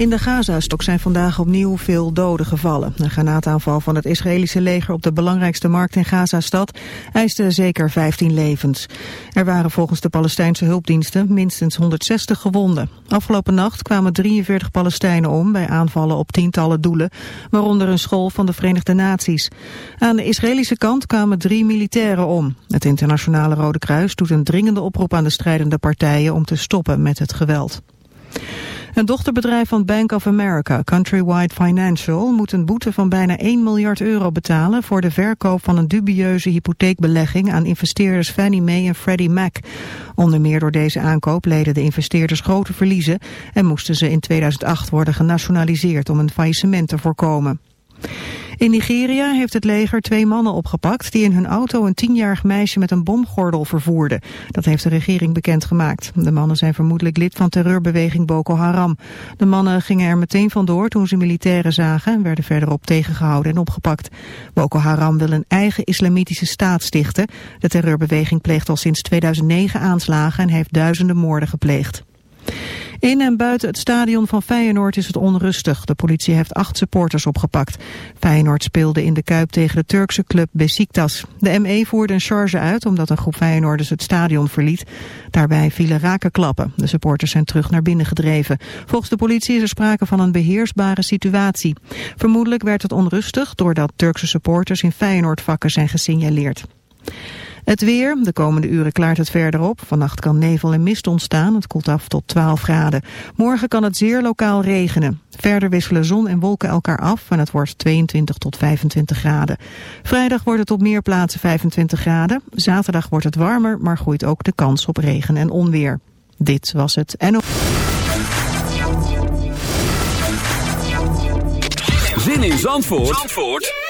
In de Gazastok zijn vandaag opnieuw veel doden gevallen. Een granaataanval van het Israëlische leger op de belangrijkste markt in Gazastad eiste zeker 15 levens. Er waren volgens de Palestijnse hulpdiensten minstens 160 gewonden. Afgelopen nacht kwamen 43 Palestijnen om bij aanvallen op tientallen doelen, waaronder een school van de Verenigde Naties. Aan de Israëlische kant kwamen drie militairen om. Het internationale Rode Kruis doet een dringende oproep aan de strijdende partijen om te stoppen met het geweld. Een dochterbedrijf van Bank of America, Countrywide Financial, moet een boete van bijna 1 miljard euro betalen voor de verkoop van een dubieuze hypotheekbelegging aan investeerders Fannie Mae en Freddie Mac. Onder meer door deze aankoop leden de investeerders grote verliezen en moesten ze in 2008 worden genationaliseerd om een faillissement te voorkomen. In Nigeria heeft het leger twee mannen opgepakt die in hun auto een tienjarig meisje met een bomgordel vervoerden. Dat heeft de regering bekendgemaakt. De mannen zijn vermoedelijk lid van terreurbeweging Boko Haram. De mannen gingen er meteen vandoor toen ze militairen zagen en werden verderop tegengehouden en opgepakt. Boko Haram wil een eigen islamitische staat stichten. De terreurbeweging pleegt al sinds 2009 aanslagen en heeft duizenden moorden gepleegd. In en buiten het stadion van Feyenoord is het onrustig. De politie heeft acht supporters opgepakt. Feyenoord speelde in de Kuip tegen de Turkse club Besiktas. De ME voerde een charge uit omdat een groep Feyenoorders het stadion verliet. Daarbij vielen rakenklappen. De supporters zijn terug naar binnen gedreven. Volgens de politie is er sprake van een beheersbare situatie. Vermoedelijk werd het onrustig doordat Turkse supporters in Feyenoordvakken zijn gesignaleerd. Het weer, de komende uren klaart het verder op. Vannacht kan nevel en mist ontstaan, het koelt af tot 12 graden. Morgen kan het zeer lokaal regenen. Verder wisselen zon en wolken elkaar af en het wordt 22 tot 25 graden. Vrijdag wordt het op meer plaatsen 25 graden. Zaterdag wordt het warmer, maar groeit ook de kans op regen en onweer. Dit was het NO. Zin in Zandvoort, Zandvoort?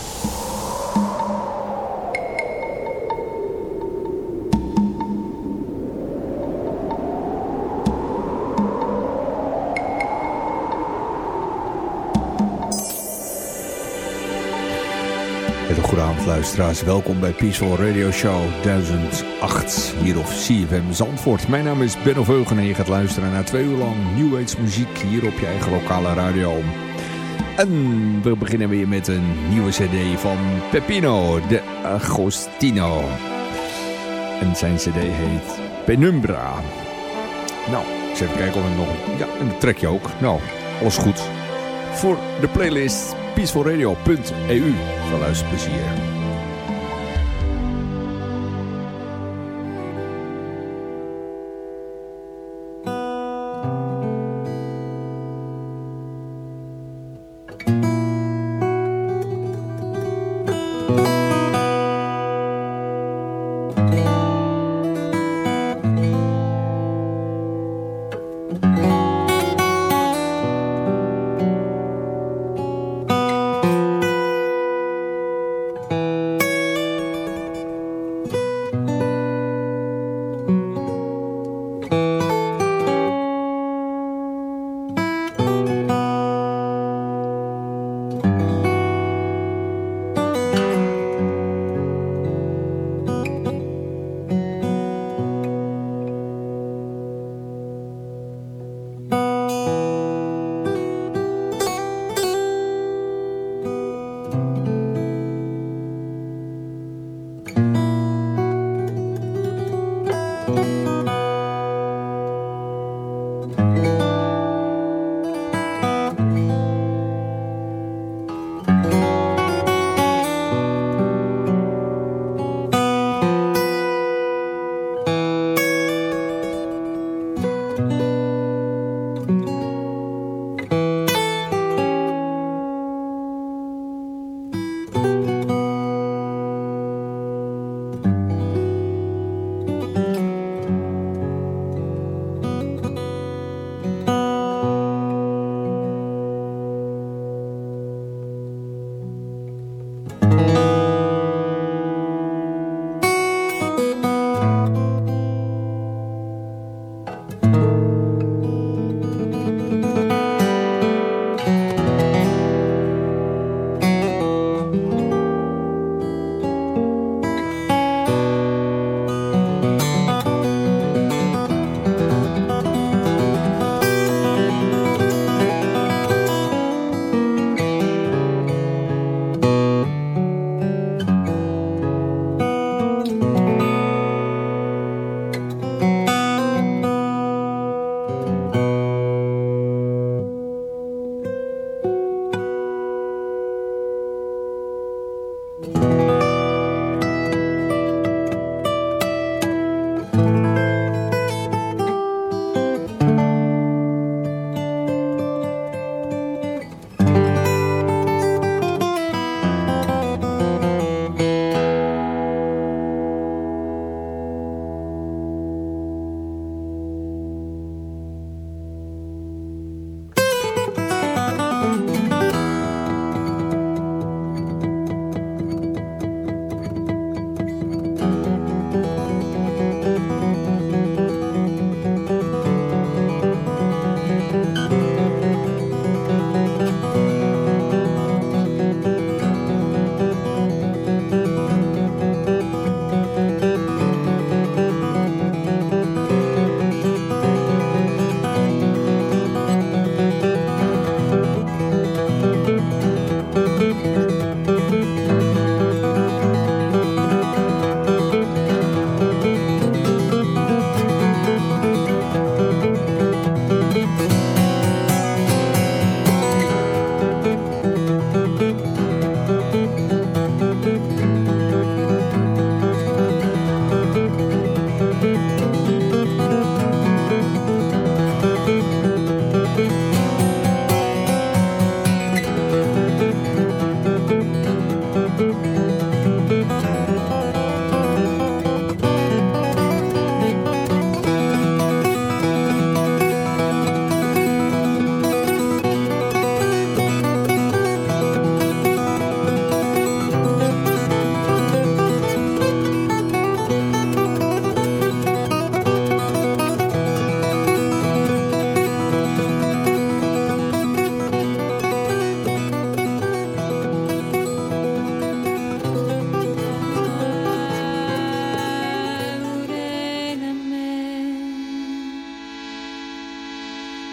Hele goede avond luisteraars. Welkom bij Peaceful Radio Show 1008 hier op CFM Zandvoort. Mijn naam is Ben of en je gaat luisteren naar twee uur lang New Age muziek hier op je eigen lokale radio. En we beginnen weer met een nieuwe cd van Pepino de Agostino. En zijn cd heet Penumbra. Nou, ik zet kijken of ik nog... Ja, en dat trek je ook. Nou, alles goed. Voor de playlist peacefulradio.eu. Veel luisterplezier.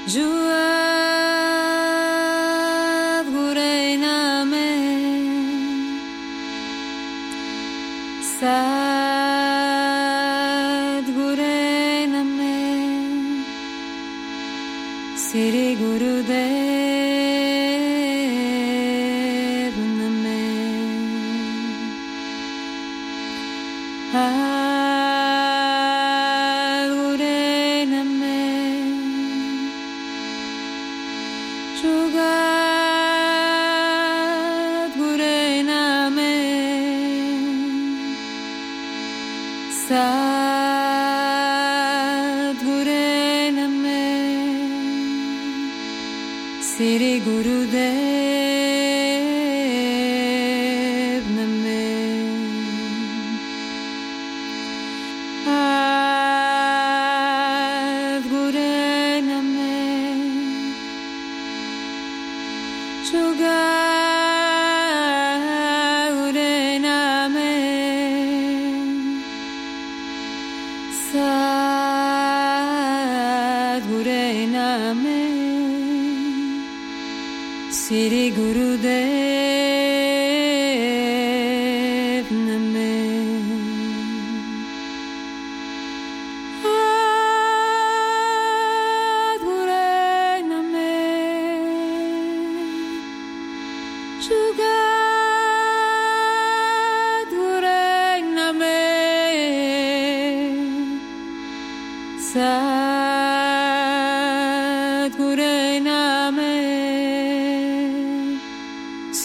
Je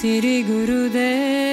Shri गुरुदेव